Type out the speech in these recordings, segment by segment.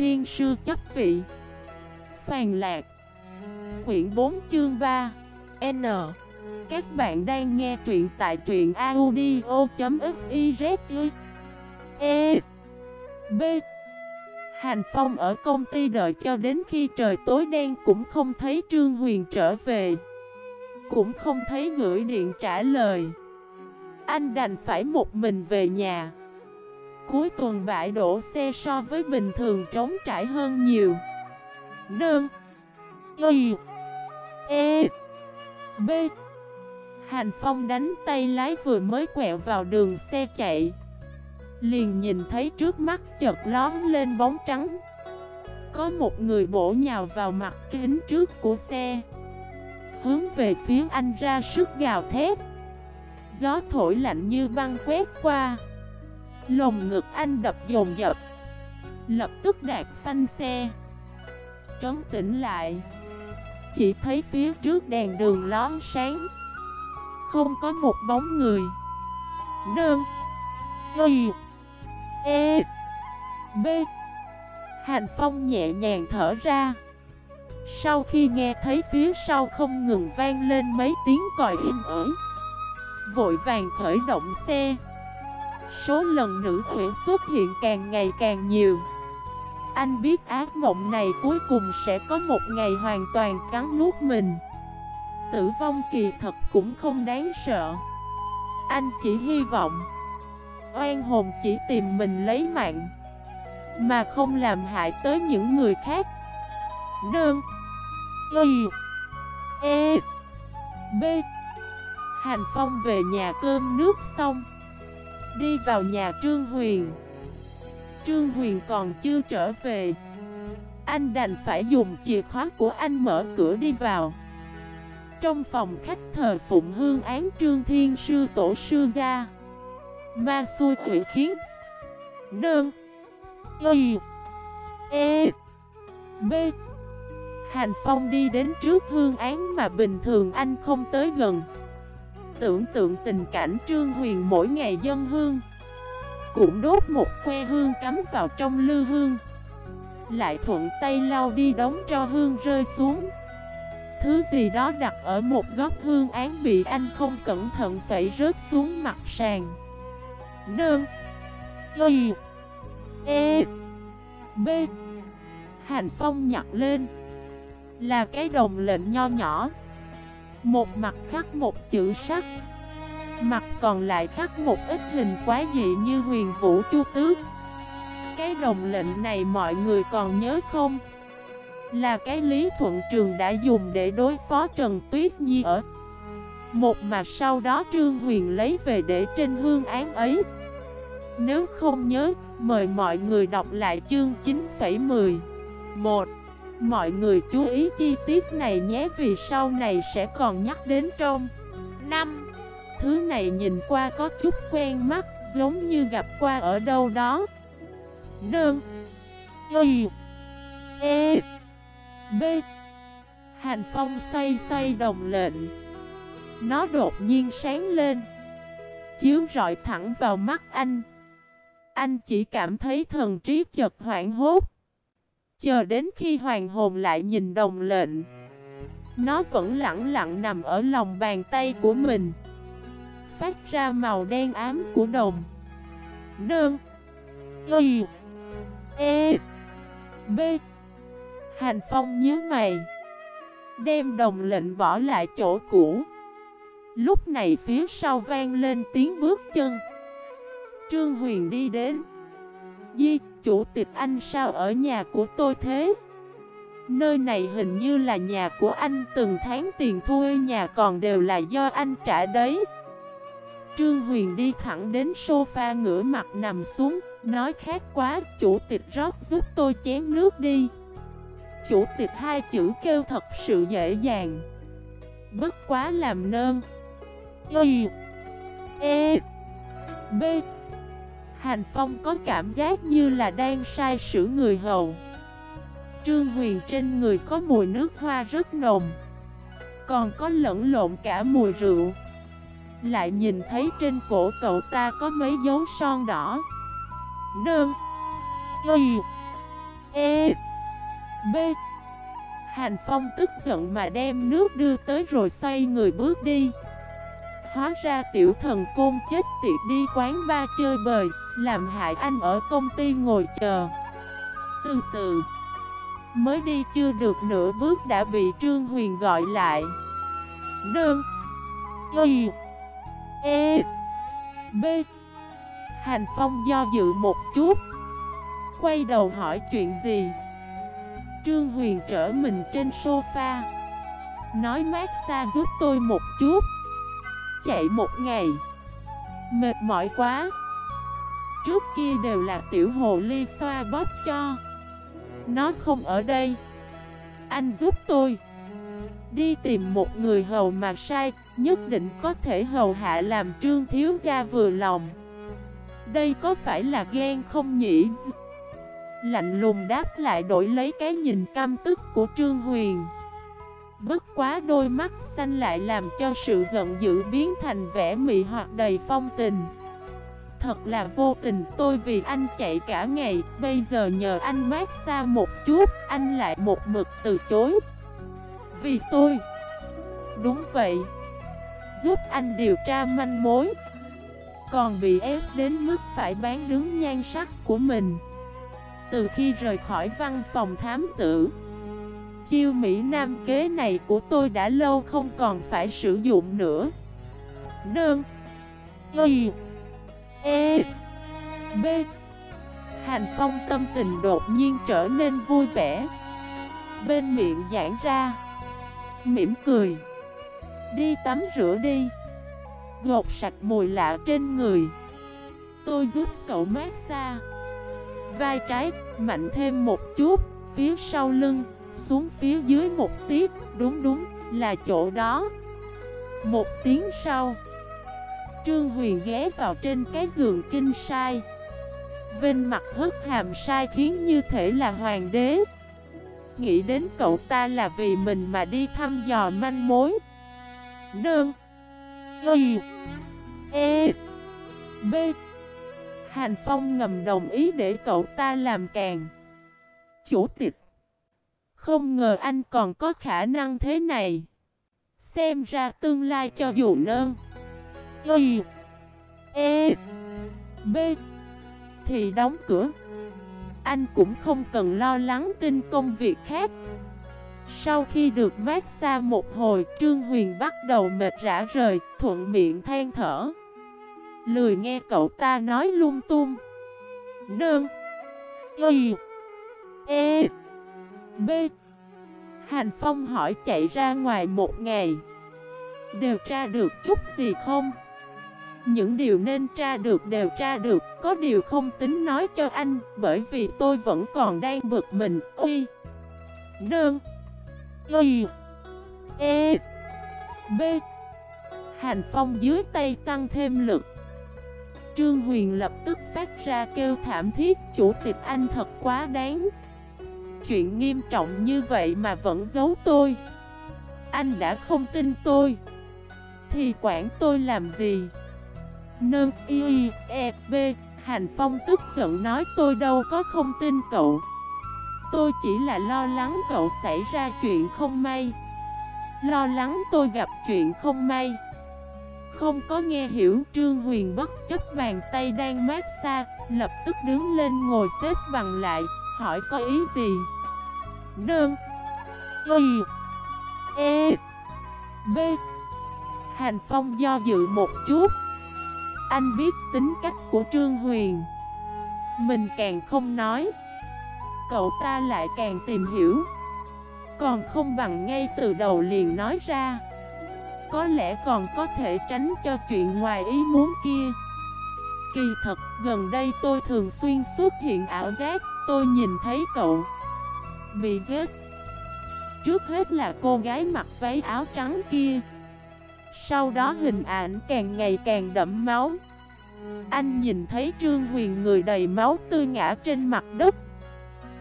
Thiên Sư chấp vị. Phàn Lạc. Quyển 4 chương 3 N. Các bạn đang nghe truyện tại truyện audio.xyz E. B. Hành Phong ở công ty đợi cho đến khi trời tối đen cũng không thấy Trương Huyền trở về. Cũng không thấy gửi điện trả lời. Anh đành phải một mình về nhà. Cuối tuần bãi đổ xe so với bình thường trống trải hơn nhiều. Nương Y E B. Hành Phong đánh tay lái vừa mới quẹo vào đường xe chạy. Liền nhìn thấy trước mắt chợt lón lên bóng trắng. Có một người bổ nhào vào mặt kính trước của xe. Hướng về phía anh ra sức gào thét. Gió thổi lạnh như băng quét qua. Lồng ngực anh đập dồn dập. Lập tức đạt phanh xe. Trấn tỉnh lại. Chỉ thấy phía trước đèn đường lón sáng. Không có một bóng người. Đơn Y. E. B. Hành Phong nhẹ nhàng thở ra. Sau khi nghe thấy phía sau không ngừng vang lên mấy tiếng còi im ỏi Vội vàng khởi động xe. Số lần nữ huyễn xuất hiện càng ngày càng nhiều. Anh biết ác mộng này cuối cùng sẽ có một ngày hoàn toàn cắn nuốt mình. Tử vong kỳ thật cũng không đáng sợ. Anh chỉ hy vọng, Oan hồn chỉ tìm mình lấy mạng, Mà không làm hại tới những người khác. Đơn Y E B. Hành Phong về nhà cơm nước xong. Đi vào nhà Trương Huyền. Trương Huyền còn chưa trở về. Anh đành phải dùng chìa khóa của anh mở cửa đi vào. Trong phòng khách thờ phụng hương án Trương Thiên Sư Tổ Sư Gia. Ma xui quỷ khiến. Nương. Y. E. B. Hành Phong đi đến trước hương án mà bình thường anh không tới gần. Tưởng tượng tình cảnh Trương Huyền mỗi ngày dân hương. Cũng đốt một que hương cắm vào trong lư hương. Lại thuận tay lau đi đóng cho hương rơi xuống. Thứ gì đó đặt ở một góc hương án bị anh không cẩn thận phải rớt xuống mặt sàn. Nương. Y. E. B. Hành Phong nhặt lên. Là cái đồng lệnh nho nhỏ. Một mặt khắc một chữ sắc. Mặt còn lại khắc một ít hình quá dị như huyền vũ chu tước. Cái đồng lệnh này mọi người còn nhớ không? Là cái Lý Thuận Trường đã dùng để đối phó Trần Tuyết Nhi ở. Một mà sau đó Trương Huyền lấy về để trên hương án ấy. Nếu không nhớ, mời mọi người đọc lại chương 9,10 1. Mọi người chú ý chi tiết này nhé, vì sau này sẽ còn nhắc đến trong 5. Thứ này nhìn qua có chút quen mắt, giống như gặp qua ở đâu đó. Đơn, Y E B. Hành Phong xoay xoay đồng lệnh. Nó đột nhiên sáng lên, Chiếu rọi thẳng vào mắt anh. Anh chỉ cảm thấy thần trí chật hoảng hốt. Chờ đến khi hoàng hồn lại nhìn đồng lệnh Nó vẫn lặng lặng nằm ở lòng bàn tay của mình Phát ra màu đen ám của đồng. Đơn Y E B. Hành Phong nhớ mày Đem đồng lệnh bỏ lại chỗ cũ. Lúc này phía sau vang lên tiếng bước chân. Trương Huyền đi đến. Di, chủ tịch anh sao ở nhà của tôi thế? Nơi này hình như là nhà của anh từng tháng tiền thuê nhà còn đều là do anh trả đấy. Trương Huyền đi thẳng đến sofa ngửa mặt nằm xuống Nói khát quá, chủ tịch rót giúp tôi chén nước đi. Chủ tịch hai chữ kêu thật sự dễ dàng. Bất quá làm nơn. Y E B. Hành Phong có cảm giác như là đang sai sử người hầu. Trương Huyền trên người có mùi nước hoa rất nồng, Còn có lẫn lộn cả mùi rượu. Lại nhìn thấy trên cổ cậu ta có mấy dấu son đỏ. Nương Y E B. Hành Phong tức giận mà đem nước đưa tới rồi xoay người bước đi. Hóa ra tiểu thần côn chết tiệt đi quán ba chơi bời. Làm hại anh ở công ty ngồi chờ. Từ từ. Mới đi chưa được nửa bước đã bị Trương Huyền gọi lại. Đơn Y. E. B. Hành Phong do dự một chút. Quay đầu hỏi chuyện gì? Trương Huyền trở mình trên sofa. Nói mát xa giúp tôi một chút. Chạy một ngày. Mệt mỏi quá. Trước kia đều là tiểu hồ ly xoa bóp cho. Nó không ở đây. Anh giúp tôi. Đi tìm một người hầu mà sai, Nhất định có thể hầu hạ làm trương thiếu gia vừa lòng. Đây có phải là ghen không nhỉ? Lạnh lùng đáp lại đổi lấy cái nhìn căm tức của Trương Huyền. Bất quá đôi mắt xanh lại làm cho sự giận dữ biến thành vẻ mị hoặc đầy phong tình. Thật là vô tình. Tôi vì anh chạy cả ngày, Bây giờ nhờ anh mát xa một chút, Anh lại một mực từ chối. Vì tôi. Đúng vậy. Giúp anh điều tra manh mối. Còn bị ép đến mức phải bán đứng nhan sắc của mình. Từ khi rời khỏi văn phòng thám tử, Chiêu Mỹ Nam kế này của tôi đã lâu không còn phải sử dụng nữa. Nương. Y E B. Hành Phong tâm tình đột nhiên trở nên vui vẻ. Bên miệng giãn ra Mỉm cười. Đi tắm rửa đi. Gột sạch mùi lạ trên người. Tôi giúp cậu mát xa vai trái, mạnh thêm một chút, phía sau lưng, xuống phía dưới một tiết, đúng đúng, là chỗ đó. Một tiếng sau, Trương Huyền ghé vào trên cái giường kinh sai. Vinh mặt hất hàm sai khiến như thể là hoàng đế. Nghĩ đến cậu ta là vì mình mà đi thăm dò manh mối. Nương. Y. E. B. Hành Phong ngầm đồng ý để cậu ta làm càng. Chủ tịch. Không ngờ anh còn có khả năng thế này. Xem ra tương lai cho dù nơn Y E B. Thì đóng cửa. Anh cũng không cần lo lắng tin công việc khác. Sau khi được mát xa một hồi, Trương Huyền bắt đầu mệt rã rời, Thuận miệng than thở. Lười nghe cậu ta nói lung tung. Nương. Y E B. Hành Phong hỏi chạy ra ngoài một ngày. Đều tra được chút gì không? Những điều nên tra được đều tra được, Có điều không tính nói cho anh, Bởi vì tôi vẫn còn đang bực mình. Uy Nương. Y. E. B. Hành Phong dưới tay tăng thêm lực. Trương Huyền lập tức phát ra kêu thảm thiết, Chủ tịch anh thật quá đáng. Chuyện nghiêm trọng như vậy mà vẫn giấu tôi. Anh đã không tin tôi. Thì quản tôi làm gì? Nâng y e b Hành Phong tức giận nói tôi đâu có không tin cậu. Tôi chỉ là lo lắng cậu xảy ra chuyện không may. Lo lắng tôi gặp chuyện không may. Không có nghe hiểu Trương Huyền bất chấp bàn tay đang mát xa Lập tức đứng lên ngồi xếp bằng lại Hỏi có ý gì? Nương, Y E B Hành Phong do dự một chút anh biết tính cách của Trương Huyền. Mình càng không nói Cậu ta lại càng tìm hiểu. Còn không bằng ngay từ đầu liền nói ra. Có lẽ còn có thể tránh cho chuyện ngoài ý muốn kia. Kỳ thật, gần đây tôi thường xuyên xuất hiện ảo giác Tôi nhìn thấy cậu Bị giết Trước hết là cô gái mặc váy áo trắng kia. Sau đó hình ảnh càng ngày càng đậm máu. Anh nhìn thấy Trương Huyền người đầy máu tươi ngã trên mặt đất.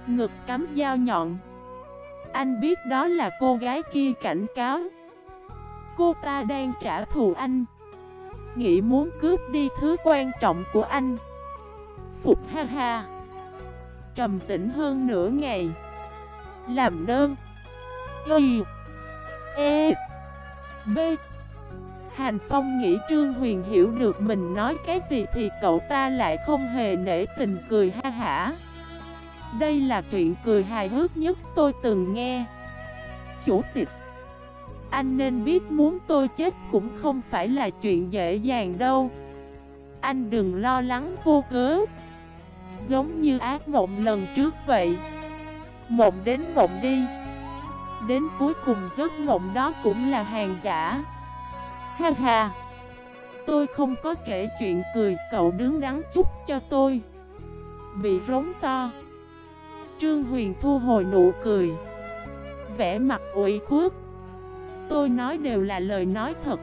Ngực cắm dao nhọn. Anh biết đó là cô gái kia cảnh cáo. Cô ta đang trả thù anh. Nghĩ muốn cướp đi thứ quan trọng của anh. Phục ha ha. Trầm tĩnh hơn nửa ngày. Làm đơn. Y. E. B. Hàn Phong nghĩ Trương Huyền hiểu được mình nói cái gì thì cậu ta lại không hề nể tình cười ha hả. Đây là chuyện cười hài hước nhất tôi từng nghe. Chủ tịch, Anh nên biết muốn tôi chết cũng không phải là chuyện dễ dàng đâu. Anh đừng lo lắng vô cớ. Giống như ác mộng lần trước vậy. Mộng đến mộng đi. Đến cuối cùng giấc mộng đó cũng là hàng giả. Ha ha. Tôi không có kể chuyện cười, Cậu đứng đắn chút cho tôi. Bị rống to. Trương Huyền thu hồi nụ cười. Vẽ mặt ủy khuất. Tôi nói đều là lời nói thật.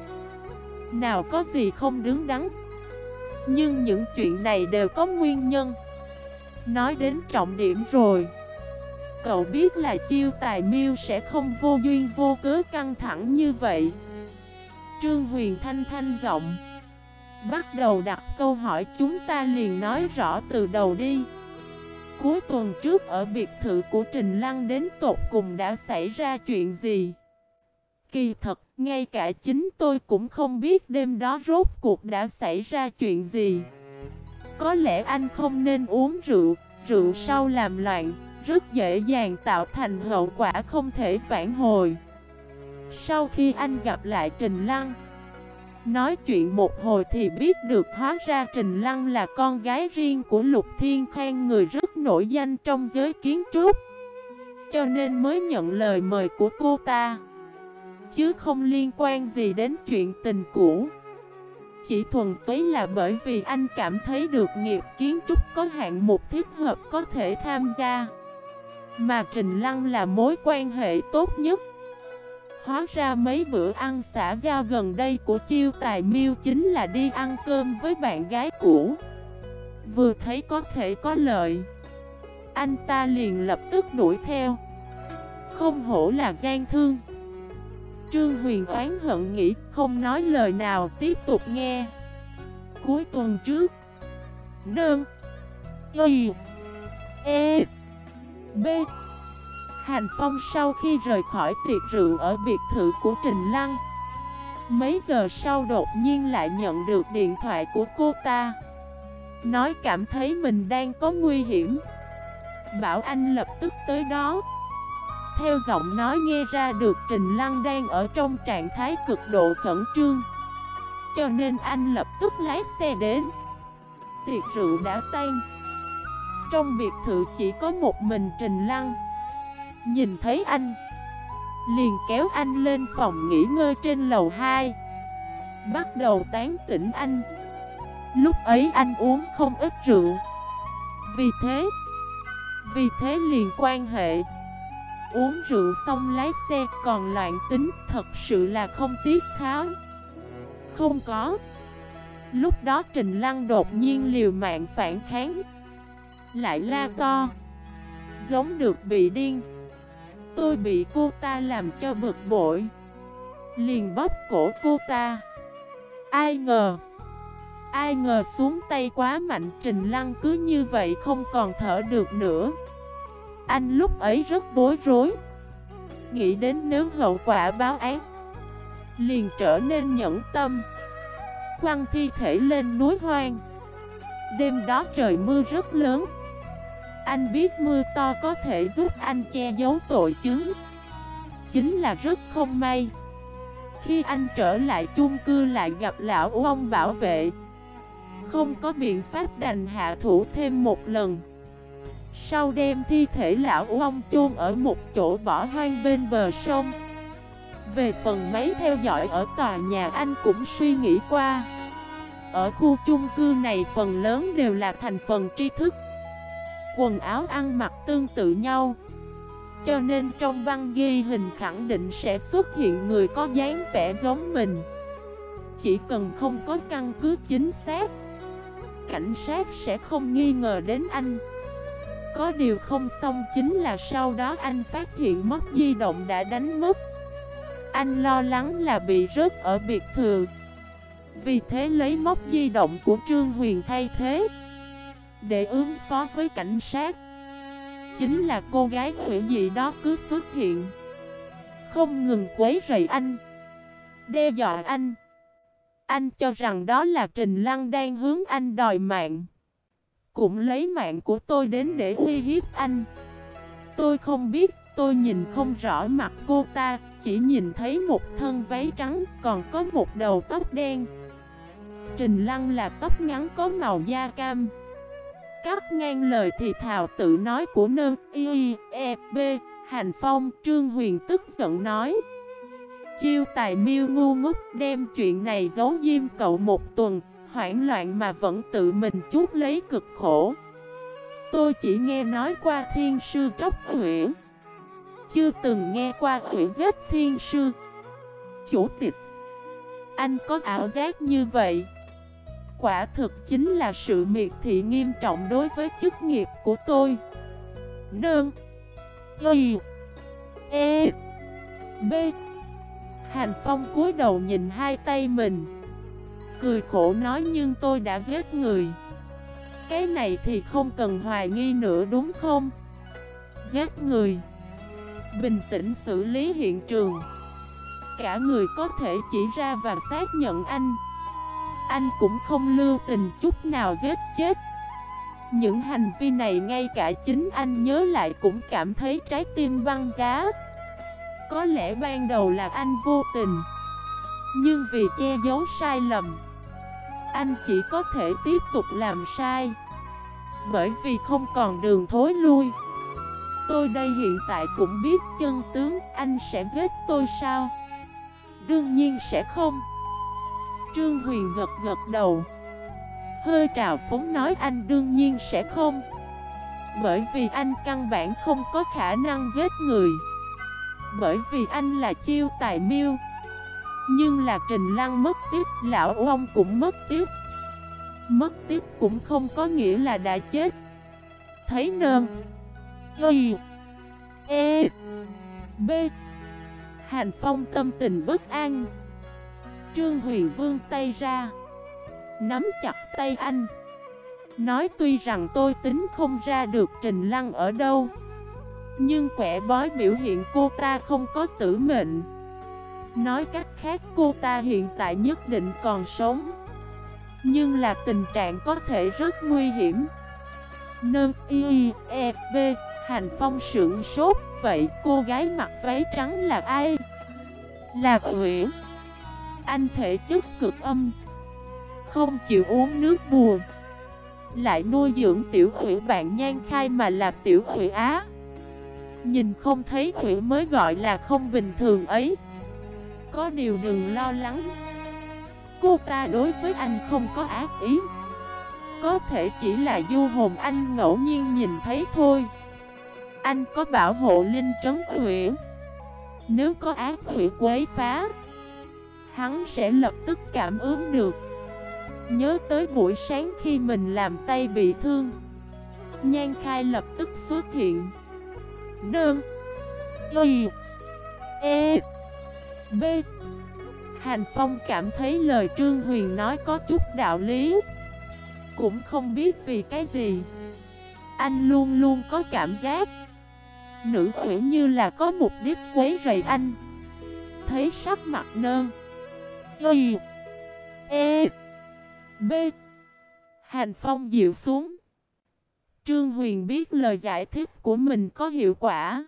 Nào có gì không đứng đắn. Nhưng những chuyện này đều có nguyên nhân. Nói đến trọng điểm rồi. Cậu biết là chiêu tài miêu sẽ không vô duyên vô cớ căng thẳng như vậy. Trương Huyền thanh thanh giọng. Bắt đầu đặt câu hỏi chúng ta liền nói rõ từ đầu đi. Cuối tuần trước ở biệt thự của Trình Lăng đến tột cùng đã xảy ra chuyện gì? Kỳ thật, ngay cả chính tôi cũng không biết đêm đó rốt cuộc đã xảy ra chuyện gì. Có lẽ anh không nên uống rượu, rượu sau làm loạn Rất dễ dàng tạo thành hậu quả không thể phản hồi. Sau khi anh gặp lại Trình Lăng, Nói chuyện một hồi thì biết được hóa ra Trình Lăng là con gái riêng của Lục Thiên Khang, người rất nổi danh trong giới kiến trúc. Cho nên mới nhận lời mời của cô ta, Chứ không liên quan gì đến chuyện tình cũ. Chỉ thuần túy là bởi vì anh cảm thấy được nghiệp kiến trúc có hạng mục thích hợp có thể tham gia. Mà Trình Lăng là mối quan hệ tốt nhất. Hóa ra mấy bữa ăn xã giao gần đây của chiêu tài miêu chính là đi ăn cơm với bạn gái cũ. Vừa thấy có thể có lợi, Anh ta liền lập tức đuổi theo. Không hổ là gian thương. Trương Huyền oán hận nghĩ không nói lời nào tiếp tục nghe. Cuối tuần trước Nương Y E B Hành Phong sau khi rời khỏi tiệc rượu ở biệt thự của Trình Lăng. Mấy giờ sau đột nhiên lại nhận được điện thoại của cô ta. Nói cảm thấy mình đang có nguy hiểm. Bảo anh lập tức tới đó. Theo giọng nói nghe ra được Trình Lăng đang ở trong trạng thái cực độ khẩn trương. Cho nên anh lập tức lái xe đến. Tiệc rượu đã tan. Trong biệt thự chỉ có một mình Trình Lăng. Nhìn thấy anh, Liền kéo anh lên phòng nghỉ ngơi trên lầu 2 Bắt đầu tán tỉnh anh. Lúc ấy anh uống không ít rượu. Vì thế Vì thế liền quan hệ. Uống rượu xong lái xe còn loạn tính, Thật sự là không tiếc tháo. Không có. Lúc đó Trình Lăng đột nhiên liều mạng phản kháng. Lại la to. Giống được bị điên. Tôi bị cô ta làm cho bực bội. Liền bóp cổ cô ta. Ai ngờ Ai ngờ xuống tay quá mạnh, Trình Lăng cứ như vậy không còn thở được nữa. Anh lúc ấy rất bối rối. Nghĩ đến nếu hậu quả báo án, Liền trở nên nhẫn tâm. Quăng thi thể lên núi hoang. Đêm đó trời mưa rất lớn anh biết mưa to có thể giúp anh che giấu tội chứng. Chính là rất không may. Khi anh trở lại chung cư lại gặp lão ông bảo vệ, Không có biện pháp đành hạ thủ thêm một lần. Sau đem thi thể lão ông chôn ở một chỗ bỏ hoang bên bờ sông. Về phần máy theo dõi ở tòa nhà anh cũng suy nghĩ qua. Ở khu chung cư này phần lớn đều là thành phần tri thức quần áo ăn mặc tương tự nhau. Cho nên trong băng ghi hình khẳng định sẽ xuất hiện người có dáng vẻ giống mình. Chỉ cần không có căn cứ chính xác, Cảnh sát sẽ không nghi ngờ đến anh. Có điều không xong chính là sau đó anh phát hiện mất di động đã đánh mất. Anh lo lắng là bị rớt ở biệt thự. Vì thế lấy móc di động của Trương Huyền thay thế để ứng phó với cảnh sát. Chính là cô gái hủy dị đó cứ xuất hiện. Không ngừng quấy rầy anh. Đe dọa anh. Anh cho rằng đó là Trình Lăng đang hướng anh đòi mạng. Cũng lấy mạng của tôi đến để uy hiếp anh. Tôi không biết, tôi nhìn không rõ mặt cô ta Chỉ nhìn thấy một thân váy trắng còn có một đầu tóc đen. Trình Lăng là tóc ngắn có màu da cam. Cắt ngang lời thì thào tự nói của nơ, y e b, Hành Phong, Trương Huyền tức giận nói. Chiêu tài miêu ngu ngốc đem chuyện này giấu diêm cậu một tuần, Hoảng loạn mà vẫn tự mình chút lấy cực khổ. Tôi chỉ nghe nói qua thiên sư tróc huyễn Chưa từng nghe qua huyễn giết thiên sư. Chủ tịch. Anh có ảo giác như vậy? Quả thực chính là sự miệt thị nghiêm trọng đối với chức nghiệp của tôi. Nương. Y. E. B. Hành Phong cúi đầu nhìn hai tay mình. Cười khổ nói nhưng tôi đã giết người. Cái này thì không cần hoài nghi nữa đúng không? Giết người. Bình tĩnh xử lý hiện trường. Cả người có thể chỉ ra và xác nhận anh anh cũng không lưu tình chút nào giết chết. Những hành vi này ngay cả chính anh nhớ lại cũng cảm thấy trái tim băng giá. Có lẽ ban đầu là anh vô tình, Nhưng vì che giấu sai lầm, Anh chỉ có thể tiếp tục làm sai. Bởi vì không còn đường thối lui. Tôi đây hiện tại cũng biết chân tướng, Anh sẽ giết tôi sao? Đương nhiên sẽ không. Trương Huyền gật gật đầu. Hơi trào phúng nói anh đương nhiên sẽ không. Bởi vì anh căn bản không có khả năng giết người. Bởi vì anh là chiêu tài miêu. Nhưng là Trình Lăng mất tiếc, Lão ông cũng mất tiếc Mất tiếc cũng không có nghĩa là đã chết. Thấy nơn Y. E. B. Hành Phong tâm tình bất an. Trương Huy vương tay ra. Nắm chặt tay anh. Nói tuy rằng tôi tính không ra được Trình Lăng ở đâu, Nhưng quẻ bói biểu hiện cô ta không có tử mệnh. Nói cách khác, cô ta hiện tại nhất định còn sống, Nhưng là tình trạng có thể rất nguy hiểm. Nâng y e b Hành phong sưởng sốt, Vậy cô gái mặc váy trắng là ai? Là Uyển anh thể chất cực âm. Không chịu uống nước buồn. Lại nuôi dưỡng tiểu hủy bạn nhan khai mà là tiểu hủy á. Nhìn không thấy hủy mới gọi là không bình thường ấy. Có điều đừng lo lắng. Cô ta đối với anh không có ác ý. Có thể chỉ là du hồn anh ngẫu nhiên nhìn thấy thôi. Anh có bảo hộ linh trấn hủy Nếu có ác hủy quấy phá Hắn sẽ lập tức cảm ứng được. Nhớ tới buổi sáng khi mình làm tay bị thương, Nhan khai lập tức xuất hiện. Nương, Y E B. Hành Phong cảm thấy lời Trương Huyền nói có chút đạo lý. Cũng không biết vì cái gì, Anh luôn luôn có cảm giác. Nữ quỷ như là có mục đích quấy rầy anh. Thấy sắc mặt nơn Y E B. Hành Phong dịu xuống. Trương Huyền biết lời giải thích của mình có hiệu quả.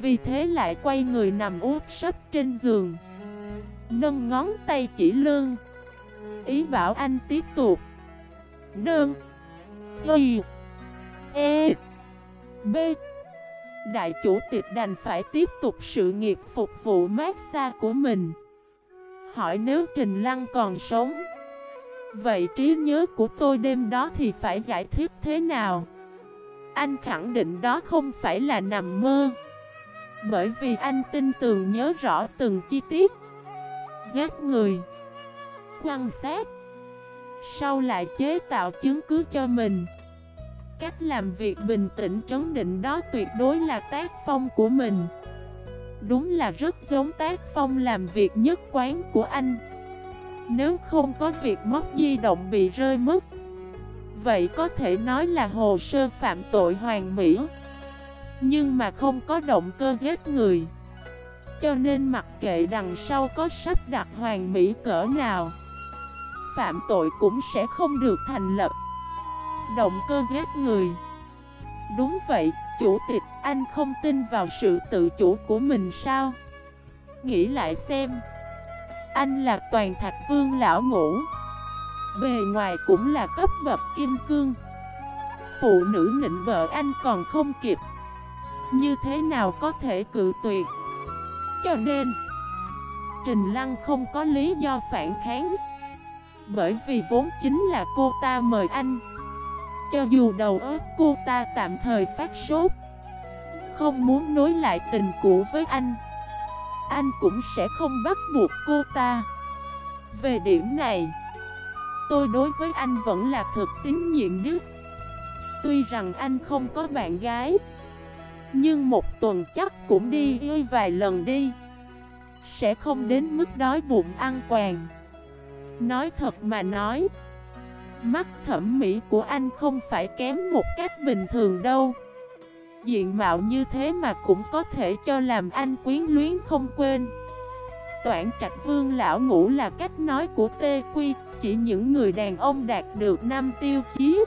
Vì thế lại quay người nằm úp sấp trên giường. Nâng ngón tay chỉ lương. Ý bảo anh tiếp tục. Nâng Y. E. B. Đại chủ tịch đành phải tiếp tục sự nghiệp phục vụ massage của mình hỏi nếu Trình Lăng còn sống. Vậy trí nhớ của tôi đêm đó thì phải giải thích thế nào? Anh khẳng định đó không phải là nằm mơ. Bởi vì anh tin tưởng nhớ rõ từng chi tiết. Giết người. Quan sát. Sau lại chế tạo chứng cứ cho mình. Cách làm việc bình tĩnh trấn định đó tuyệt đối là tác phong của mình. Đúng là rất giống tác phong làm việc nhất quán của anh. Nếu không có việc móc di động bị rơi mất Vậy có thể nói là hồ sơ phạm tội hoàn mỹ. Nhưng mà không có động cơ giết người. Cho nên mặc kệ đằng sau có sắp đặt hoàng mỹ cỡ nào Phạm tội cũng sẽ không được thành lập. Động cơ giết người. Đúng vậy, chủ tịch, anh không tin vào sự tự chủ của mình sao? Nghĩ lại xem. Anh là toàn thạch vương lão ngũ. Bề ngoài cũng là cấp bậc kim cương. Phụ nữ nịnh vợ anh còn không kịp. Như thế nào có thể cự tuyệt? Cho nên Trình Lăng không có lý do phản kháng. Bởi vì vốn chính là cô ta mời anh. Cho dù đầu óc cô ta tạm thời phát sốt, Không muốn nối lại tình cũ với anh Anh cũng sẽ không bắt buộc cô ta. Về điểm này, Tôi đối với anh vẫn là thực tín nhiệm nhất. Tuy rằng anh không có bạn gái, Nhưng một tuần chắc cũng đi ơi vài lần đi, Sẽ không đến mức đói bụng ăn quàng Nói thật mà nói Mắt thẩm mỹ của anh không phải kém một cách bình thường đâu. Diện mạo như thế mà cũng có thể cho làm anh quyến luyến không quên. Toản trạch vương lão ngủ là cách nói của Tê Quy Chỉ những người đàn ông đạt được năm tiêu chí.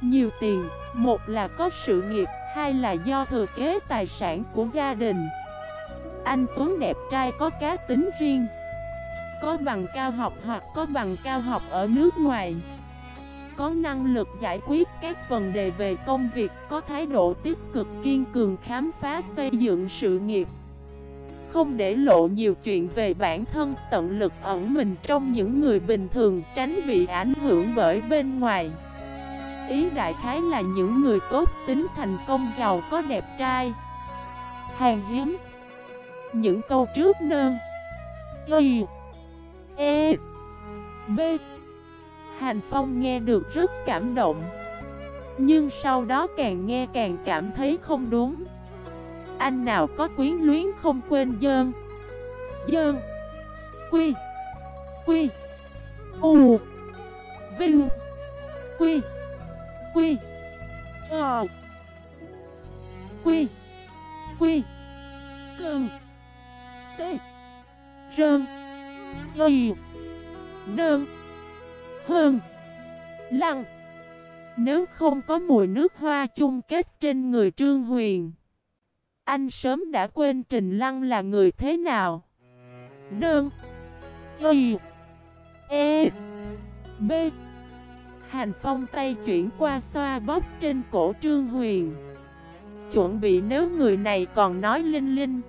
Nhiều tiền, một là có sự nghiệp, hai là do thừa kế tài sản của gia đình. Anh Tuấn đẹp trai có cá tính riêng Có bằng cao học hoặc có bằng cao học ở nước ngoài. Có năng lực giải quyết các vấn đề về công việc, Có thái độ tích cực, kiên cường khám phá xây dựng sự nghiệp. Không để lộ nhiều chuyện về bản thân, tận lực ẩn mình trong những người bình thường, tránh bị ảnh hưởng bởi bên ngoài. Ý đại khái là những người tốt, tính thành công, giàu, có, đẹp trai. Hàng hiếm. Những câu trước nơn. Y. E. B. Hành Phong nghe được rất cảm động. Nhưng sau đó càng nghe càng cảm thấy không đúng. Anh nào có quyến luyến không quên dơn? Dơn. Quy. Quy. U. Vinh. Quy. Quy. Ờ. Quy. Quy. Cơn T. Rơn. Y. Nơn. Hơn. Lăng, Nếu không có mùi nước hoa chung kết trên người Trương Huyền, anh sớm đã quên Trình Lăng là người thế nào. Đơn Y E B. Hành phong tay chuyển qua xoa bóp trên cổ Trương Huyền. Chuẩn bị nếu người này còn nói linh linh,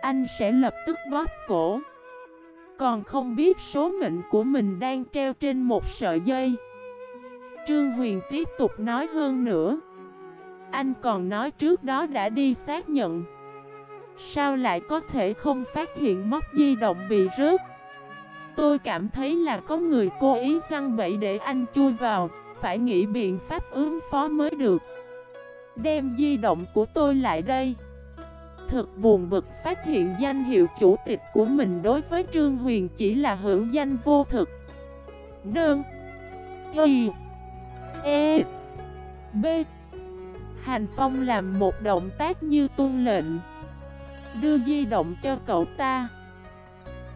Anh sẽ lập tức bóp cổ. Còn không biết số mệnh của mình đang treo trên một sợi dây. Trương Huyền tiếp tục nói hơn nữa. Anh còn nói trước đó đã đi xác nhận. Sao lại có thể không phát hiện móc di động bị rớt? Tôi cảm thấy là có người cố ý răng bẫy để anh chui vào, Phải nghĩ biện pháp ứng phó mới được. Đem di động của tôi lại đây. Thực buồn bực phát hiện danh hiệu chủ tịch của mình đối với Trương Huyền chỉ là hữu danh vô thực. Nương. Y. E. B. Hành Phong làm một động tác như tuân lệnh. Đưa di động cho cậu ta.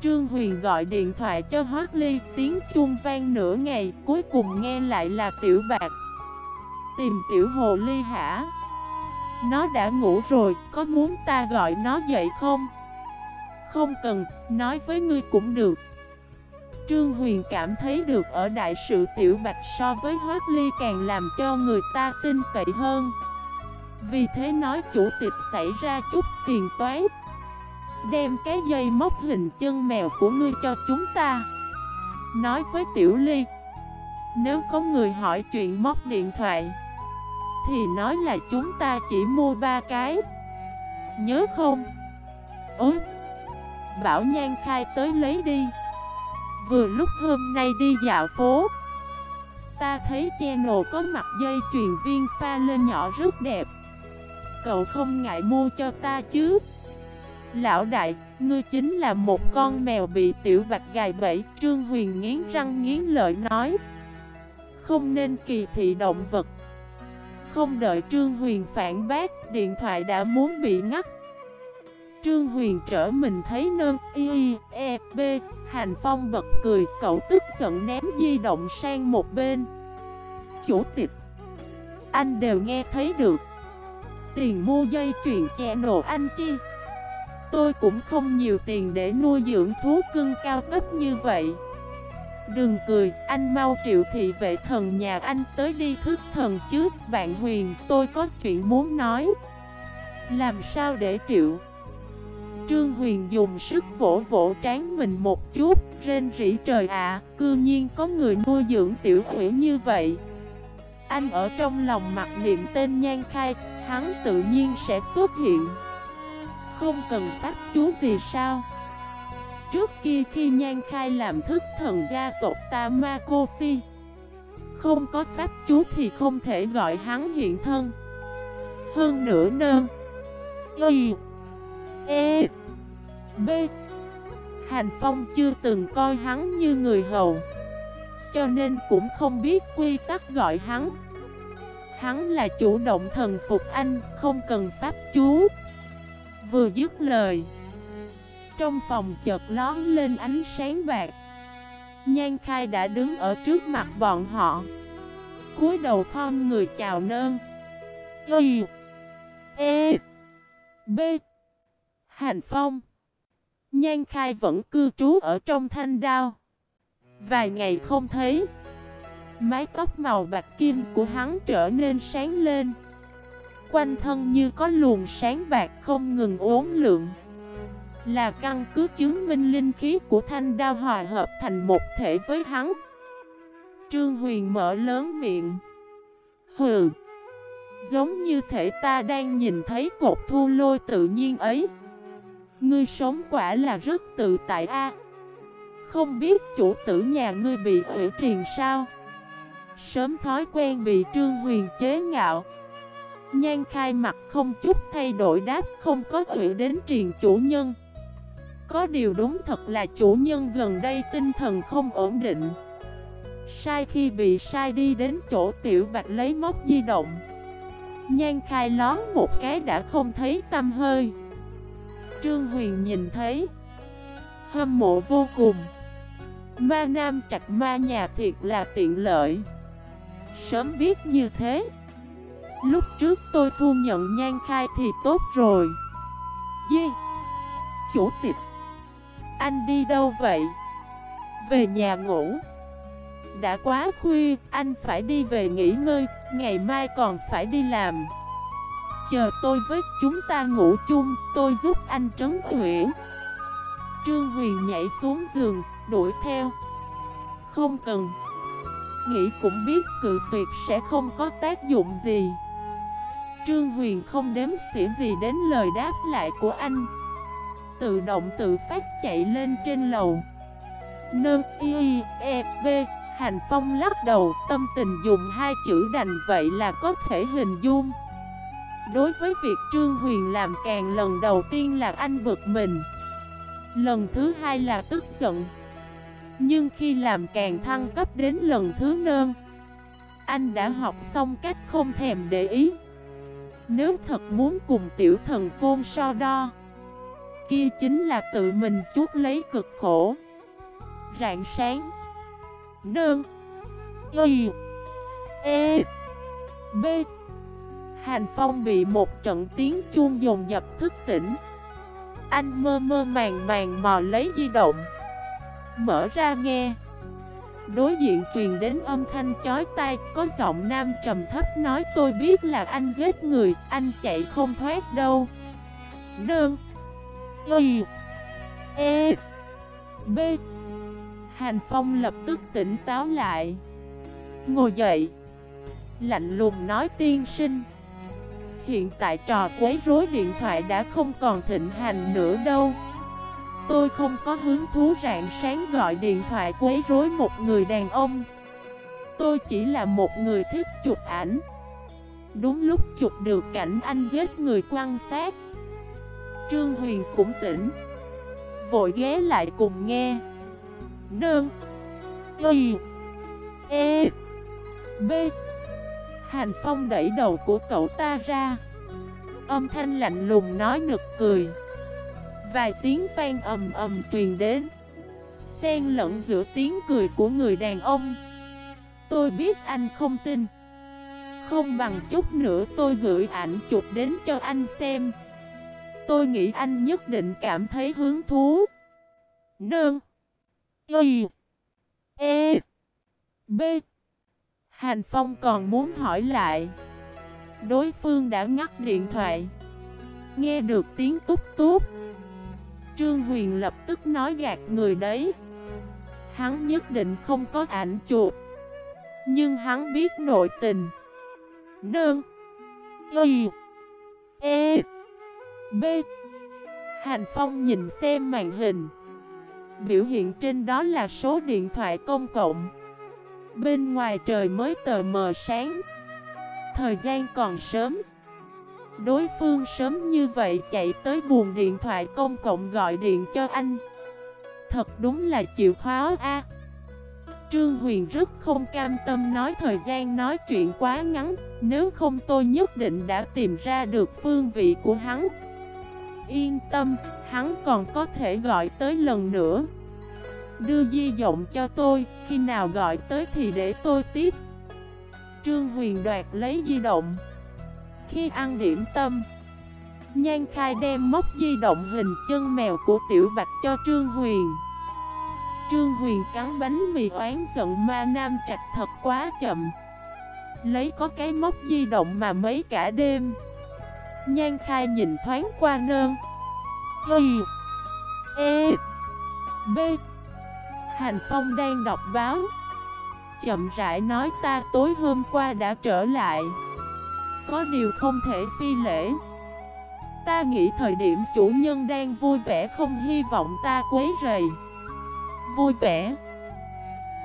Trương Huyền gọi điện thoại cho Hoác Ly, Tiếng chuông vang nửa ngày, Cuối cùng nghe lại là Tiểu Bạc. Tìm Tiểu Hồ Ly hả? Nó đã ngủ rồi, Có muốn ta gọi nó dậy không? Không cần, Nói với ngươi cũng được. Trương Huyền cảm thấy được ở đại sự Tiểu Bạch so với Hoác Ly càng làm cho người ta tin cậy hơn. Vì thế nói chủ tịch xảy ra chút phiền toái. Đem cái dây móc hình chân mèo của ngươi cho chúng ta. Nói với Tiểu Ly, Nếu có người hỏi chuyện móc điện thoại thì nói là chúng ta chỉ mua ba cái. Nhớ không? Ôi Bảo Nhan khai tới lấy đi. Vừa lúc hôm nay đi dạo phố Ta thấy channel có mặt dây truyền viên pha lên nhỏ rất đẹp. Cậu không ngại mua cho ta chứ? Lão đại, ngươi chính là một con mèo bị tiểu bạch gài bẫy Trương Huyền nghiến răng nghiến lợi nói. Không nên kỳ thị động vật. Không đợi Trương Huyền phản bác, điện thoại đã muốn bị ngắt. Trương Huyền trở mình thấy nơn y e b Hành Phong bật cười, cậu tức giận ném di động sang một bên. Chủ tịch, anh đều nghe thấy được. Tiền mua dây chuyền che nổ anh chi. Tôi cũng không nhiều tiền để nuôi dưỡng thú cưng cao cấp như vậy. Đừng cười, anh mau triệu thị vệ thần nhà anh tới đi thức thần chứ Bạn Huyền, tôi có chuyện muốn nói. Làm sao để triệu? Trương Huyền dùng sức vỗ vỗ trán mình một chút Rên rỉ trời ạ, à, cư nhiên có người nuôi dưỡng tiểu hủy như vậy. Anh ở trong lòng mặt niệm tên nhan khai Hắn tự nhiên sẽ xuất hiện. Không cần phát chú gì sao? Trước kia khi Nhan Khai làm thức thần gia tộc Tamakoshi. Không có pháp chú thì không thể gọi hắn hiện thân. Hơn nữa nơn Y. E. B. Hành Phong chưa từng coi hắn như người hầu, Cho nên cũng không biết quy tắc gọi hắn. Hắn là chủ động thần phục anh, Không cần pháp chú. Vừa dứt lời trong phòng chợt lón lên ánh sáng bạc Nhan khai đã đứng ở trước mặt bọn họ. Cúi đầu khom người chào nơn. Y E B. Hành Phong. Nhan khai vẫn cư trú ở trong thanh đao. Vài ngày không thấy, Mái tóc màu bạc kim của hắn trở nên sáng lên. Quanh thân như có luồng sáng bạc không ngừng uốn lượn là căn cứ chứng minh linh khí của thanh đao hòa hợp thành một thể với hắn. Trương Huyền mở lớn miệng. Hừ, Giống như thể ta đang nhìn thấy cột thu lôi tự nhiên ấy. Ngươi sống quả là rất tự tại a. Không biết chủ tử nhà ngươi bị ủy triền sao? Sớm thói quen bị Trương Huyền chế ngạo. Nhan khai mặt không chút thay đổi đáp không có ủy đến triền chủ nhân có điều đúng thật là chủ nhân gần đây tinh thần không ổn định. Sai khi bị sai đi đến chỗ tiểu bạch lấy móc di động. Nhan khai lón một cái đã không thấy tâm hơi. Trương Huyền nhìn thấy. Hâm mộ vô cùng. Ma nam trạch ma nhà thiệt là tiện lợi. Sớm biết như thế. Lúc trước tôi thu nhận nhan khai thì tốt rồi. Di, Chủ tịch anh đi đâu vậy? Về nhà ngủ. Đã quá khuya, anh phải đi về nghỉ ngơi Ngày mai còn phải đi làm. Chờ tôi với chúng ta ngủ chung Tôi giúp anh trấn huyễn Trương Huyền nhảy xuống giường Đuổi theo. Không cần. Nghĩ cũng biết cự tuyệt sẽ không có tác dụng gì. Trương Huyền không đếm xỉa gì đến lời đáp lại của anh tự động tự phát chạy lên trên lầu. Nơ y e b Hành Phong lắc đầu, tâm tình dùng hai chữ đành vậy là có thể hình dung. Đối với việc Trương Huyền làm càng lần đầu tiên là anh bực mình. Lần thứ hai là tức giận. Nhưng khi làm càng thăng cấp đến lần thứ nơn Anh đã học xong cách không thèm để ý. Nếu thật muốn cùng tiểu thần côn so đo kia chính là tự mình chuốt lấy cực khổ. Rạng sáng. Nương. Y. E. B. Hành Phong bị một trận tiếng chuông dồn dập thức tỉnh. Anh mơ mơ màng màng mò lấy di động. Mở ra nghe. Đối diện truyền đến âm thanh chói tai, Có giọng nam trầm thấp nói, tôi biết là anh giết người, Anh chạy không thoát đâu. Nương. Y E B. Hàn Phong lập tức tỉnh táo lại. Ngồi dậy. Lạnh lùng nói tiên sinh. Hiện tại trò quấy rối điện thoại đã không còn thịnh hành nữa đâu. Tôi không có hứng thú rạng sáng gọi điện thoại quấy rối một người đàn ông. Tôi chỉ là một người thích chụp ảnh. Đúng lúc chụp được cảnh anh giết người quan sát. Trương Huyền cũng tỉnh. Vội ghé lại cùng nghe. Nương. Y. E. B. Hành Phong đẩy đầu của cậu ta ra. Âm thanh lạnh lùng nói nực cười. Vài tiếng vang ầm ầm truyền đến. Xen lẫn giữa tiếng cười của người đàn ông. Tôi biết anh không tin. Không bằng chút nữa tôi gửi ảnh chụp đến cho anh xem. Tôi nghĩ anh nhất định cảm thấy hứng thú. Nương. Y. E. B. Hành Phong còn muốn hỏi lại. Đối phương đã ngắt điện thoại. Nghe được tiếng túc túc. Trương Huyền lập tức nói gạt người đấy. Hắn nhất định không có ảnh chụp. Nhưng hắn biết nội tình. Nương. Y. E. B. Hành Phong nhìn xem màn hình. Biểu hiện trên đó là số điện thoại công cộng. Bên ngoài trời mới tờ mờ sáng. Thời gian còn sớm. Đối phương sớm như vậy chạy tới buồn điện thoại công cộng gọi điện cho anh. Thật đúng là chịu khó a. Trương Huyền rất không cam tâm nói thời gian nói chuyện quá ngắn, Nếu không tôi nhất định đã tìm ra được phương vị của hắn. Yên tâm, hắn còn có thể gọi tới lần nữa. Đưa di động cho tôi, khi nào gọi tới thì để tôi tiếp. Trương Huyền đoạt lấy di động. Khi ăn điểm tâm Nhan Khai đem móc di động hình chân mèo của Tiểu Bạch cho Trương Huyền. Trương Huyền cắn bánh mì oán giận ma nam trạch thật quá chậm. Lấy có cái móc di động mà mấy cả đêm. Nhan Khai nhìn thoáng qua nơn. Y E. B. Hành Phong đang đọc báo. Chậm rãi nói ta tối hôm qua đã trở lại. Có điều không thể phi lễ. Ta nghĩ thời điểm chủ nhân đang vui vẻ không hy vọng ta quấy rầy. Vui vẻ.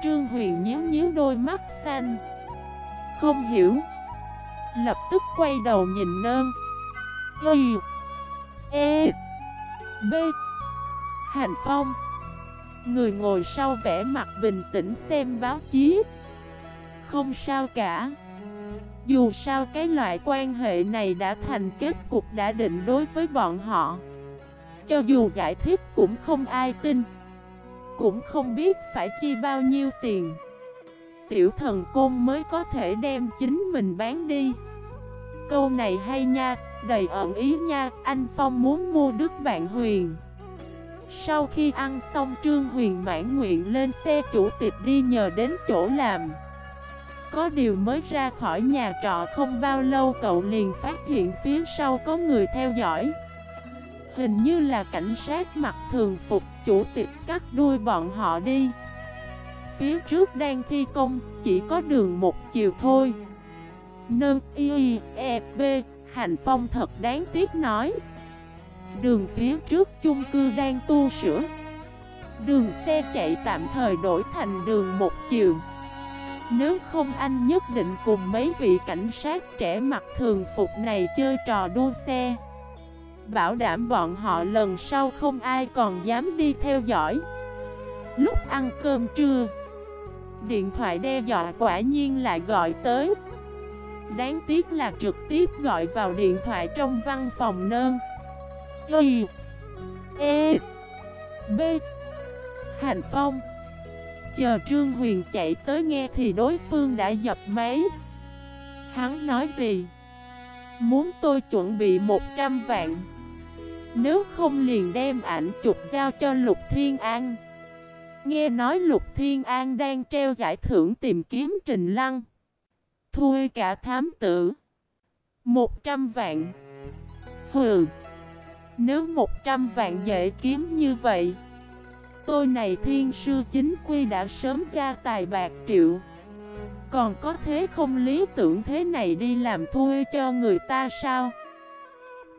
Trương Huyền nhíu nhíu đôi mắt xanh. Không hiểu. Lập tức quay đầu nhìn nơn. Y E. B. Hành Phong. Người ngồi sau vẻ mặt bình tĩnh xem báo chí. Không sao cả. Dù sao cái loại quan hệ này đã thành kết cục đã định đối với bọn họ. Cho dù giải thích cũng không ai tin. Cũng không biết phải chi bao nhiêu tiền. Tiểu thần côn mới có thể đem chính mình bán đi. Câu này hay nha, đầy ẩn ý nha Anh Phong muốn mua Đức Bạn Huyền. Sau khi ăn xong Trương Huyền mãn nguyện lên xe chủ tịch đi nhờ đến chỗ làm. Có điều mới ra khỏi nhà trọ không bao lâu cậu liền phát hiện phía sau có người theo dõi. Hình như là cảnh sát mặc thường phục chủ tịch cắt đuôi bọn họ đi. Phía trước đang thi công, chỉ có đường một chiều thôi. Nâng y e b Hành phong thật đáng tiếc nói. Đường phía trước chung cư đang tu sửa. Đường xe chạy tạm thời đổi thành đường một chiều. Nếu không anh nhất định cùng mấy vị cảnh sát trẻ mặc thường phục này chơi trò đua xe. Bảo đảm bọn họ lần sau không ai còn dám đi theo dõi. Lúc ăn cơm trưa, Điện thoại đe dọa quả nhiên lại gọi tới. Đáng tiếc là trực tiếp gọi vào điện thoại trong văn phòng nơn. Y E B. Hành Phong. Chờ Trương Huyền chạy tới nghe thì đối phương đã dập máy. Hắn nói gì? Muốn tôi chuẩn bị 100 vạn. Nếu không liền đem ảnh chụp giao cho Lục Thiên An. Nghe nói Lục Thiên An đang treo giải thưởng tìm kiếm Trình Lăng. Thuê cả thám tử. 100 vạn. Hừ. Nếu 100 vạn dễ kiếm như vậy, Tôi này thiên sư chính quy đã sớm ra tài bạc triệu. Còn có thế không lý tưởng thế này đi làm thuê cho người ta sao?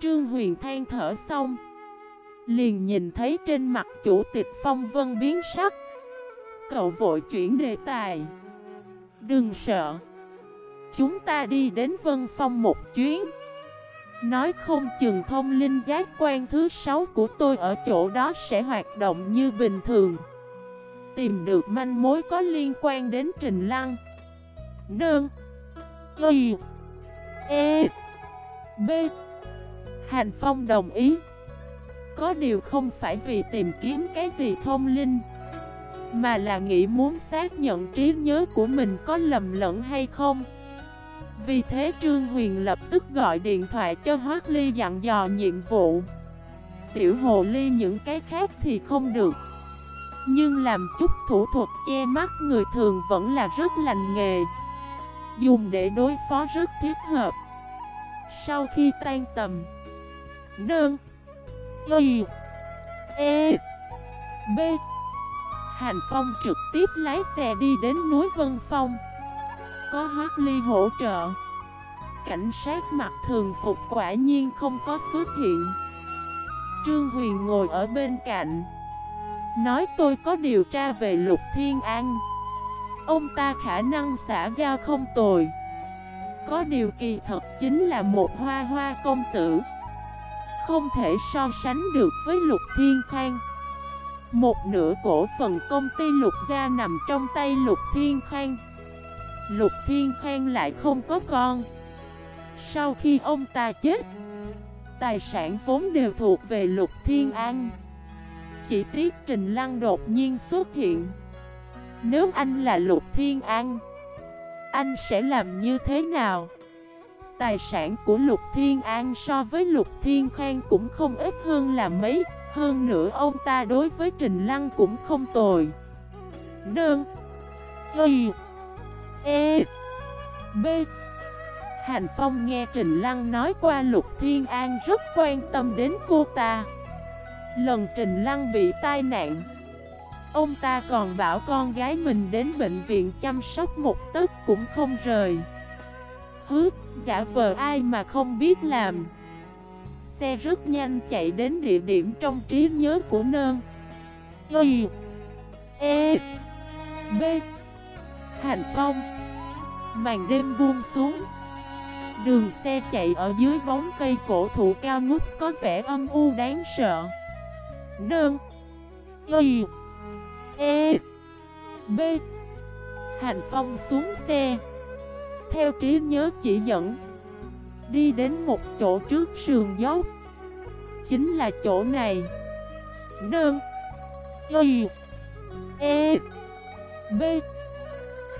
Trương Huyền than thở xong, Liền nhìn thấy trên mặt chủ tịch phong vân biến sắc. Cậu vội chuyển đề tài. Đừng sợ. Chúng ta đi đến Vân Phong một chuyến. Nói không chừng thông linh giác quan thứ sáu của tôi ở chỗ đó sẽ hoạt động như bình thường. Tìm được manh mối có liên quan đến Trình Lăng. Nương. Y. E. B. Hành Phong đồng ý. Có điều không phải vì tìm kiếm cái gì thông linh, Mà là nghĩ muốn xác nhận trí nhớ của mình có lầm lẫn hay không. Vì thế Trương Huyền lập tức gọi điện thoại cho Hoác Ly dặn dò nhiệm vụ. Tiểu Hồ Ly những cái khác thì không được. Nhưng làm chút thủ thuật che mắt người thường vẫn là rất lành nghề. Dùng để đối phó rất thiết hợp. Sau khi tan tầm, Nương, Y E B Hành Phong trực tiếp lái xe đi đến núi Vân Phong. Có Hoác Ly hỗ trợ. Cảnh sát mặc thường phục quả nhiên không có xuất hiện. Trương Huyền ngồi ở bên cạnh. Nói tôi có điều tra về Lục Thiên An. Ông ta khả năng xả giao không tồi. Có điều kỳ thật chính là một hoa hoa công tử. Không thể so sánh được với Lục Thiên Khang. Một nửa cổ phần công ty Lục Gia nằm trong tay Lục Thiên Khang. Lục Thiên Khang lại không có con. Sau khi ông ta chết, Tài sản vốn đều thuộc về Lục Thiên An. Chỉ tiếc Trình Lăng đột nhiên xuất hiện. Nếu anh là Lục Thiên An, Anh sẽ làm như thế nào? Tài sản của Lục Thiên An so với Lục Thiên Khang cũng không ít hơn là mấy. Hơn nữa ông ta đối với Trình Lăng cũng không tồi. Nương, Y E B. Hành Phong nghe Trình Lăng nói qua Lục Thiên An rất quan tâm đến cô ta. Lần Trình Lăng bị tai nạn Ông ta còn bảo con gái mình đến bệnh viện chăm sóc một tấc cũng không rời. Hứ, giả vờ ai mà không biết làm. Xe rất nhanh chạy đến địa điểm trong trí nhớ của nơn. Y E B. Hành Phong. Màn đêm buông xuống. Đường xe chạy ở dưới bóng cây cổ thụ cao ngút có vẻ âm u đáng sợ. Nương Y. E. B. Hành Phong xuống xe. Theo trí nhớ chỉ dẫn, Đi đến một chỗ trước sườn dốc. Chính là chỗ này. Nương Y. E. B.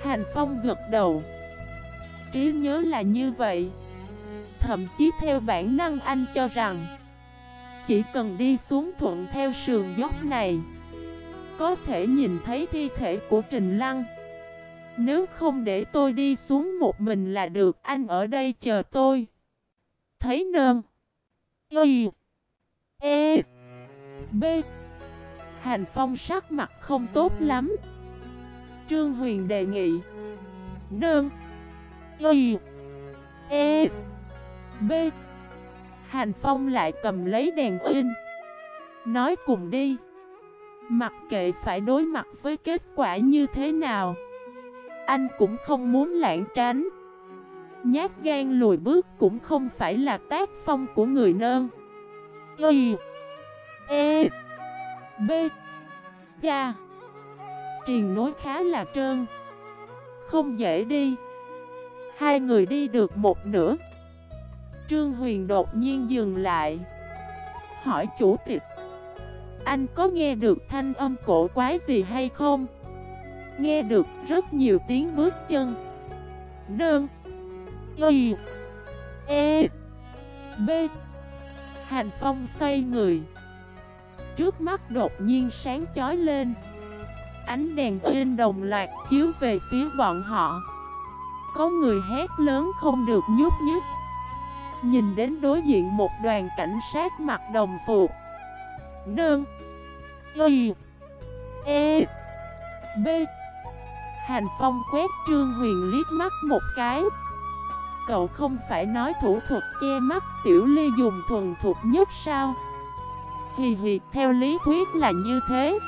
Hành Phong gật đầu. Trí nhớ là như vậy. Thậm chí theo bản năng anh cho rằng, Chỉ cần đi xuống thuận theo sườn dốc này, Có thể nhìn thấy thi thể của Trình Lăng. Nếu không để tôi đi xuống một mình là được, Anh ở đây chờ tôi. Thấy nơn Y. E. B. Hành Phong sắc mặt không tốt lắm. Trương Huyền đề nghị. Nơn Y. E. B. Hành Phong lại cầm lấy đèn in. Nói cùng đi. Mặc kệ phải đối mặt với kết quả như thế nào, Anh cũng không muốn lãng tránh. Nhát gan lùi bước cũng không phải là tác phong của người nơn Y. E. B. Ga Triền nối khá là trơn. Không dễ đi. Hai người đi được một nửa. Trương Huyền đột nhiên dừng lại. Hỏi chủ tịch, Anh có nghe được thanh âm cổ quái gì hay không? Nghe được rất nhiều tiếng bước chân. Nương, Y E B. Hành Phong xoay người. Trước mắt đột nhiên sáng chói lên. Ánh đèn in đồng loạt chiếu về phía bọn họ. Có người hét lớn không được nhúc nhích. Nhìn đến đối diện một đoàn cảnh sát mặc đồng phục. Nương. Y. E. B. Hành Phong quét Trương Huyền liếc mắt một cái. Cậu không phải nói thủ thuật che mắt Tiểu Ly dùng thuần thuật nhất sao? Hì hì, theo lý thuyết là như thế.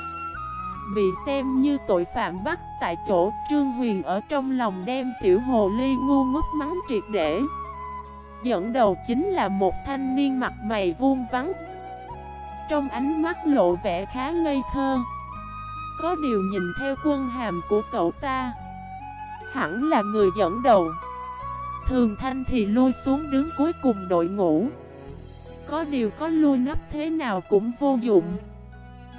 Bị xem như tội phạm bắt tại chỗ, Trương Huyền ở trong lòng đem tiểu hồ ly ngu ngốc mắng triệt để. Dẫn đầu chính là một thanh niên mặt mày vuông vắng. Trong ánh mắt lộ vẻ khá ngây thơ. Có điều nhìn theo quân hàm của cậu ta, Hẳn là người dẫn đầu. Thường Thanh thì lui xuống đứng cuối cùng đội ngũ. Có điều có lui nắp thế nào cũng vô dụng.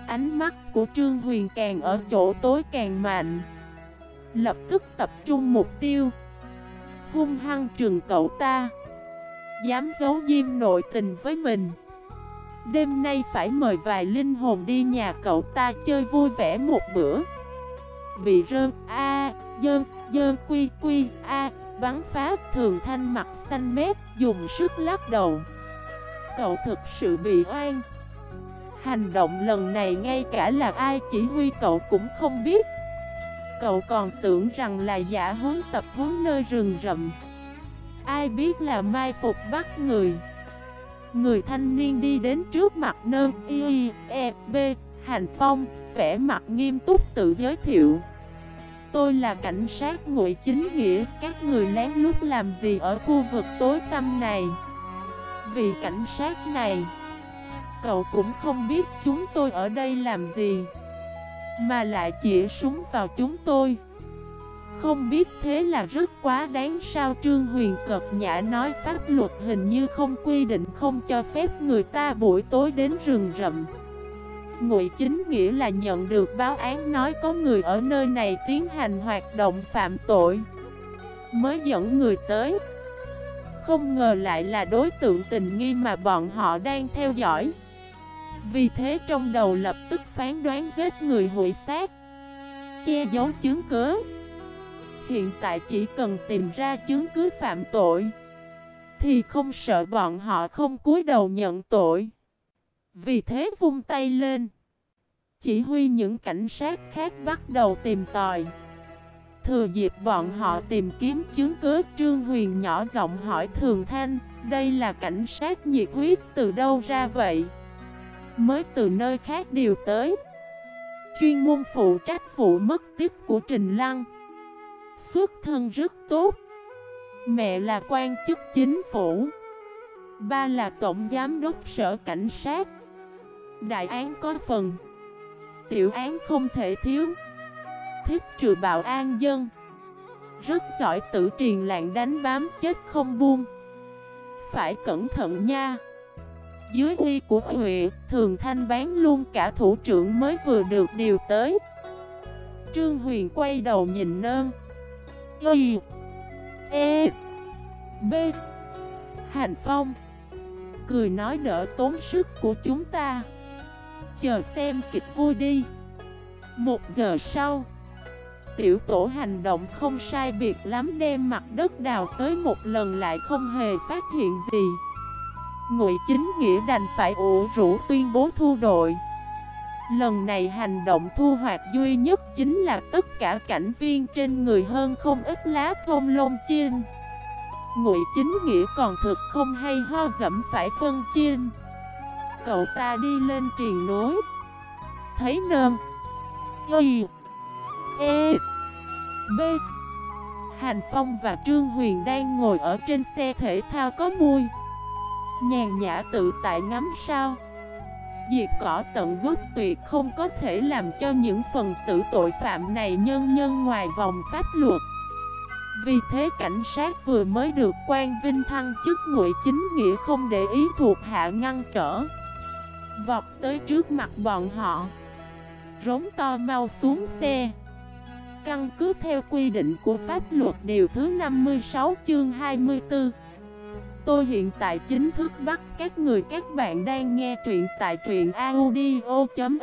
Ánh mắt của Trương Huyền càng ở chỗ tối càng mạnh. Lập tức tập trung mục tiêu. Hung hăng trường cậu ta. Dám giấu diêm nội tình với mình. Đêm nay phải mời vài linh hồn đi nhà cậu ta chơi vui vẻ một bữa. Bị rơn A, dơn, dơn quy quy A Bắn phá thường thanh mặt xanh mét Dùng sức lắc đầu. Cậu thực sự bị oan. Hành động lần này ngay cả là ai chỉ huy cậu cũng không biết. Cậu còn tưởng rằng là giả hướng tập hướng nơi rừng rậm. Ai biết là mai phục bắt người. Người thanh niên đi đến trước mặt nơn y e b, Hành phong, vẻ mặt nghiêm túc tự giới thiệu. Tôi là cảnh sát ngụy chính nghĩa, Các người lén lút làm gì ở khu vực tối tăm này? Vì cảnh sát này Cậu cũng không biết chúng tôi ở đây làm gì, Mà lại chĩa súng vào chúng tôi. Không biết thế là rất quá đáng sao Trương Huyền cợt nhã nói pháp luật hình như không quy định không cho phép người ta buổi tối đến rừng rậm. Ngụy chính nghĩa là nhận được báo án nói có người ở nơi này tiến hành hoạt động phạm tội, Mới dẫn người tới. Không ngờ lại là đối tượng tình nghi mà bọn họ đang theo dõi. Vì thế trong đầu lập tức phán đoán giết người hội xác Che giấu chứng cứ. Hiện tại chỉ cần tìm ra chứng cứ phạm tội, Thì không sợ bọn họ không cúi đầu nhận tội. Vì thế vung tay lên. Chỉ huy những cảnh sát khác bắt đầu tìm tòi. Thừa dịp bọn họ tìm kiếm chứng cứ, Trương Huyền nhỏ giọng hỏi Thường Thanh, Đây là cảnh sát nhiệt huyết từ đâu ra vậy? Mới từ nơi khác điều tới. Chuyên môn phụ trách vụ mất tích của Trình Lăng. Xuất thân rất tốt. Mẹ là quan chức chính phủ. Ba là tổng giám đốc sở cảnh sát. Đại án có phần. Tiểu án không thể thiếu. Thích trừ bạo an dân. Rất giỏi tự truyền lạng đánh bám chết không buông. Phải cẩn thận nha. Dưới uy của Huệ Thường thanh bán luôn cả thủ trưởng mới vừa được điều tới. Trương Huyền quay đầu nhìn nơn. Y E B. Hành Phong Cười nói đỡ tốn sức của chúng ta. Chờ xem kịch vui đi. Một giờ sau, Tiểu tổ hành động không sai biệt lắm, đem mặt đất đào xới một lần lại không hề phát hiện gì. Ngụy chính nghĩa đành phải ủ rũ tuyên bố thu đội. Lần này hành động thu hoạch duy nhất chính là tất cả cảnh viên trên người hơn không ít lá thôn lông chiên Ngụy chính nghĩa còn thực không hay ho dẫm phải phân chiên Cậu ta đi lên triền núi, Thấy nơn Y. E. B. Hành Phong và Trương Huyền đang ngồi ở trên xe thể thao có mui. Nhàn nhã tự tại ngắm sao? Diệt cỏ tận gốc tuyệt không có thể làm cho những phần tử tội phạm này nhân nhân ngoài vòng pháp luật. Vì thế cảnh sát vừa mới được quan vinh thăng chức ngụy chính nghĩa không để ý thuộc hạ ngăn trở. Vọt tới trước mặt bọn họ, Rống to mau xuống xe. Căn cứ theo quy định của pháp luật điều thứ 56 chương 24 Tôi hiện tại chính thức bắt các người các bạn đang nghe truyện tại truyện audio.fif